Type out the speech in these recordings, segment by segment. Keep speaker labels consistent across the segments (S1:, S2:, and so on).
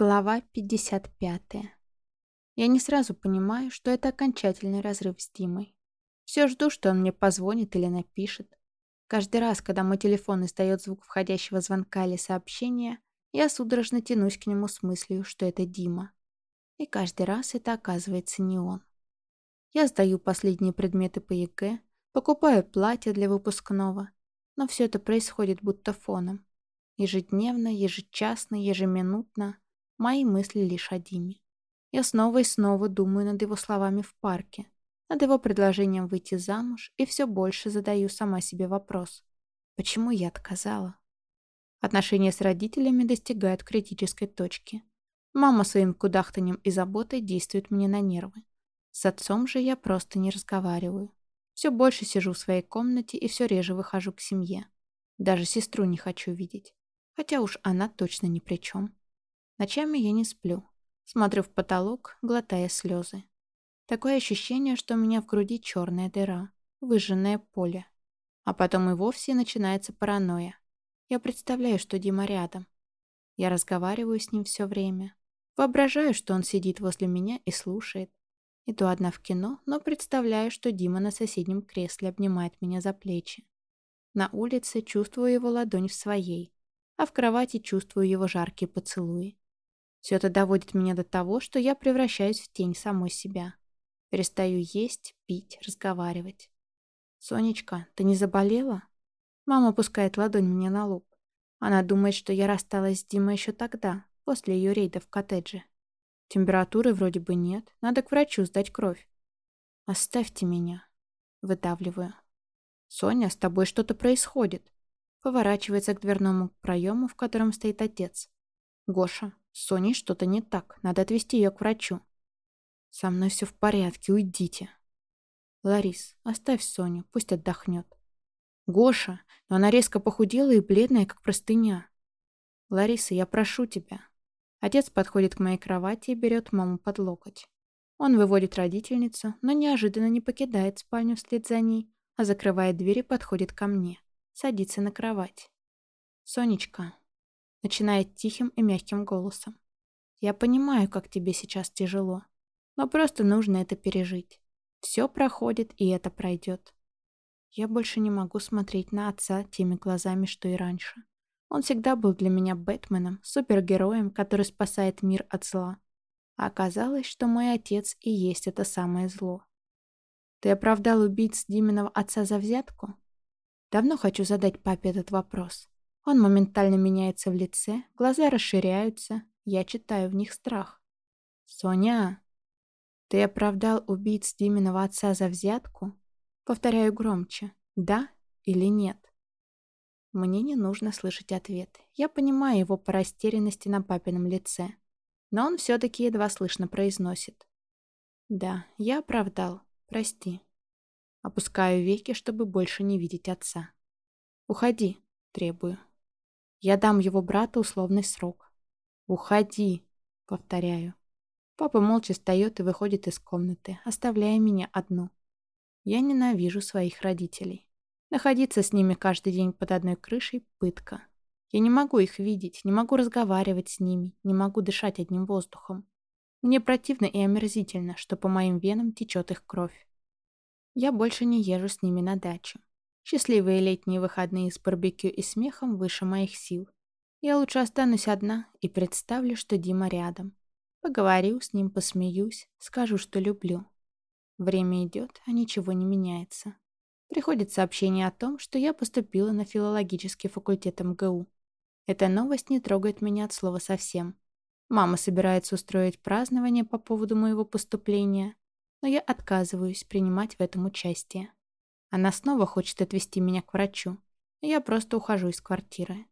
S1: Глава 55. Я не сразу понимаю, что это окончательный разрыв с Димой. Все жду, что он мне позвонит или напишет. Каждый раз, когда мой телефон издает звук входящего звонка или сообщения, я судорожно тянусь к нему с мыслью, что это Дима. И каждый раз это оказывается не он. Я сдаю последние предметы по ЕГЭ, покупаю платье для выпускного, но все это происходит будто фоном. Ежедневно, ежечасно, ежеминутно – Мои мысли лишь о Диме. Я снова и снова думаю над его словами в парке, над его предложением выйти замуж и все больше задаю сама себе вопрос. Почему я отказала? Отношения с родителями достигают критической точки. Мама своим кудахтанием и заботой действует мне на нервы. С отцом же я просто не разговариваю. Все больше сижу в своей комнате и все реже выхожу к семье. Даже сестру не хочу видеть. Хотя уж она точно ни при чем. Ночами я не сплю. Смотрю в потолок, глотая слезы. Такое ощущение, что у меня в груди черная дыра, выжженное поле. А потом и вовсе начинается паранойя. Я представляю, что Дима рядом. Я разговариваю с ним все время. Воображаю, что он сидит возле меня и слушает. Иду одна в кино, но представляю, что Дима на соседнем кресле обнимает меня за плечи. На улице чувствую его ладонь в своей, а в кровати чувствую его жаркие поцелуи. Все это доводит меня до того, что я превращаюсь в тень самой себя. Перестаю есть, пить, разговаривать. «Сонечка, ты не заболела?» Мама опускает ладонь мне на лоб. Она думает, что я рассталась с Димой еще тогда, после ее рейда в коттедже. Температуры вроде бы нет, надо к врачу сдать кровь. «Оставьте меня», — выдавливаю. «Соня, с тобой что-то происходит». Поворачивается к дверному проему, в котором стоит отец. «Гоша, с Соней что-то не так. Надо отвезти ее к врачу. Со мной все в порядке, уйдите. Ларис, оставь Соню, пусть отдохнет. Гоша, но она резко похудела и бледная, как простыня. Лариса, я прошу тебя. Отец подходит к моей кровати и берет маму под локоть. Он выводит родительницу, но неожиданно не покидает спальню вслед за ней, а закрывает дверь и подходит ко мне. Садится на кровать. «Сонечка, начинает тихим и мягким голосом. «Я понимаю, как тебе сейчас тяжело, но просто нужно это пережить. Все проходит, и это пройдет. Я больше не могу смотреть на отца теми глазами, что и раньше. Он всегда был для меня Бэтменом, супергероем, который спасает мир от зла. А оказалось, что мой отец и есть это самое зло. Ты оправдал убийц Диминого отца за взятку? Давно хочу задать папе этот вопрос. Он моментально меняется в лице, глаза расширяются, я читаю в них страх. «Соня, ты оправдал убийц Диминого отца за взятку?» Повторяю громче. «Да или нет?» Мне не нужно слышать ответ. Я понимаю его по растерянности на папином лице. Но он все-таки едва слышно произносит. «Да, я оправдал. Прости». Опускаю веки, чтобы больше не видеть отца. «Уходи», — требую. Я дам его брату условный срок. «Уходи», — повторяю. Папа молча встает и выходит из комнаты, оставляя меня одну. Я ненавижу своих родителей. Находиться с ними каждый день под одной крышей — пытка. Я не могу их видеть, не могу разговаривать с ними, не могу дышать одним воздухом. Мне противно и омерзительно, что по моим венам течет их кровь. Я больше не езжу с ними на дачу. Счастливые летние выходные с барбекю и смехом выше моих сил. Я лучше останусь одна и представлю, что Дима рядом. Поговорю с ним, посмеюсь, скажу, что люблю. Время идет, а ничего не меняется. Приходит сообщение о том, что я поступила на филологический факультет МГУ. Эта новость не трогает меня от слова совсем. Мама собирается устроить празднование по поводу моего поступления, но я отказываюсь принимать в этом участие. Она снова хочет отвезти меня к врачу, я просто ухожу из квартиры.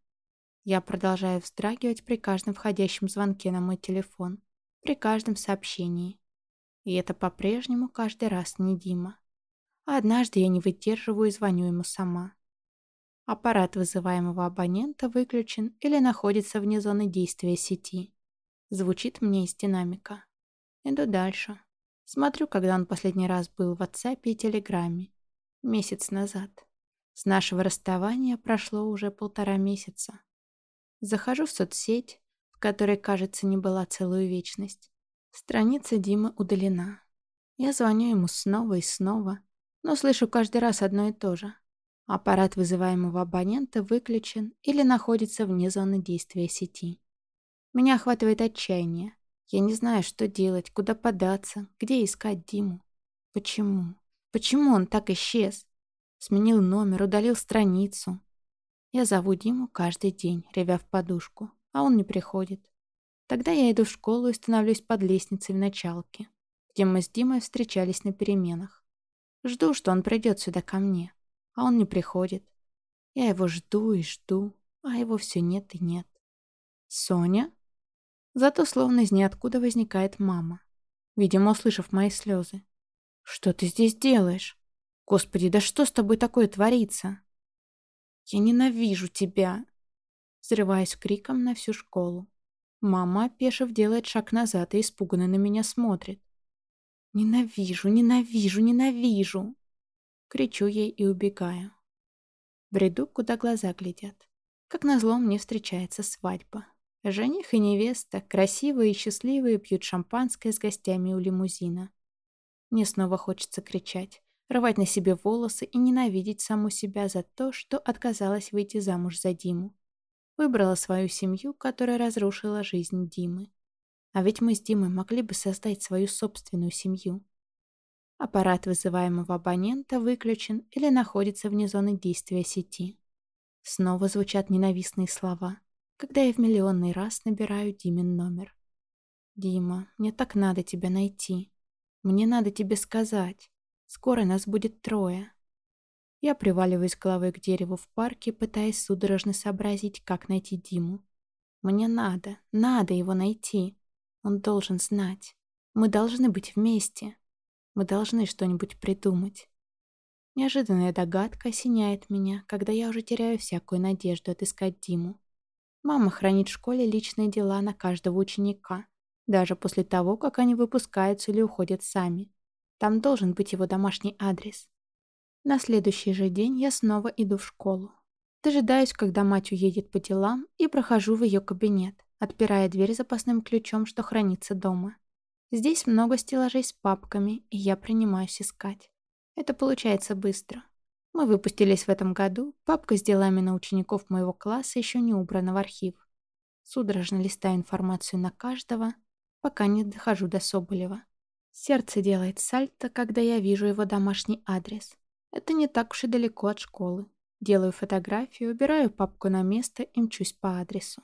S1: Я продолжаю вздрагивать при каждом входящем звонке на мой телефон, при каждом сообщении. И это по-прежнему каждый раз не Дима. А однажды я не выдерживаю и звоню ему сама. Аппарат вызываемого абонента выключен или находится вне зоны действия сети. Звучит мне из динамика. Иду дальше. Смотрю, когда он последний раз был в WhatsApp и Телеграме месяц назад. С нашего расставания прошло уже полтора месяца. Захожу в соцсеть, в которой, кажется, не была целую вечность. Страница Димы удалена. Я звоню ему снова и снова, но слышу каждый раз одно и то же. Аппарат вызываемого абонента выключен или находится вне зоны действия сети. Меня охватывает отчаяние. Я не знаю, что делать, куда податься, где искать Диму. Почему? Почему он так исчез? Сменил номер, удалил страницу. Я зову Диму каждый день, ревя в подушку, а он не приходит. Тогда я иду в школу и становлюсь под лестницей в началке где мы с Димой встречались на переменах. Жду, что он придет сюда ко мне, а он не приходит. Я его жду и жду, а его все нет и нет. Соня? Зато словно из ниоткуда возникает мама, видимо, услышав мои слезы. «Что ты здесь делаешь? Господи, да что с тобой такое творится?» «Я ненавижу тебя!» Взрываясь криком на всю школу. Мама, опешив, делает шаг назад и испуганно на меня смотрит. «Ненавижу, ненавижу, ненавижу!» Кричу ей и убегаю. Бреду, куда глаза глядят. Как назло мне встречается свадьба. Жених и невеста, красивые и счастливые, пьют шампанское с гостями у лимузина. Мне снова хочется кричать, рвать на себе волосы и ненавидеть саму себя за то, что отказалась выйти замуж за Диму. Выбрала свою семью, которая разрушила жизнь Димы. А ведь мы с Димой могли бы создать свою собственную семью. Аппарат вызываемого абонента выключен или находится вне зоны действия сети. Снова звучат ненавистные слова, когда я в миллионный раз набираю Димин номер. «Дима, мне так надо тебя найти. Мне надо тебе сказать. Скоро нас будет трое». Я приваливаюсь головой к дереву в парке, пытаясь судорожно сообразить, как найти Диму. Мне надо, надо его найти. Он должен знать. Мы должны быть вместе. Мы должны что-нибудь придумать. Неожиданная догадка осеняет меня, когда я уже теряю всякую надежду отыскать Диму. Мама хранит в школе личные дела на каждого ученика, даже после того, как они выпускаются или уходят сами. Там должен быть его домашний адрес. На следующий же день я снова иду в школу. Дожидаюсь, когда мать уедет по делам, и прохожу в ее кабинет отпирая дверь запасным ключом, что хранится дома. Здесь много стеллажей с папками, и я принимаюсь искать. Это получается быстро. Мы выпустились в этом году, папка с делами на учеников моего класса еще не убрана в архив. Судорожно листаю информацию на каждого, пока не дохожу до Соболева. Сердце делает сальто, когда я вижу его домашний адрес. Это не так уж и далеко от школы. Делаю фотографию, убираю папку на место и мчусь по адресу.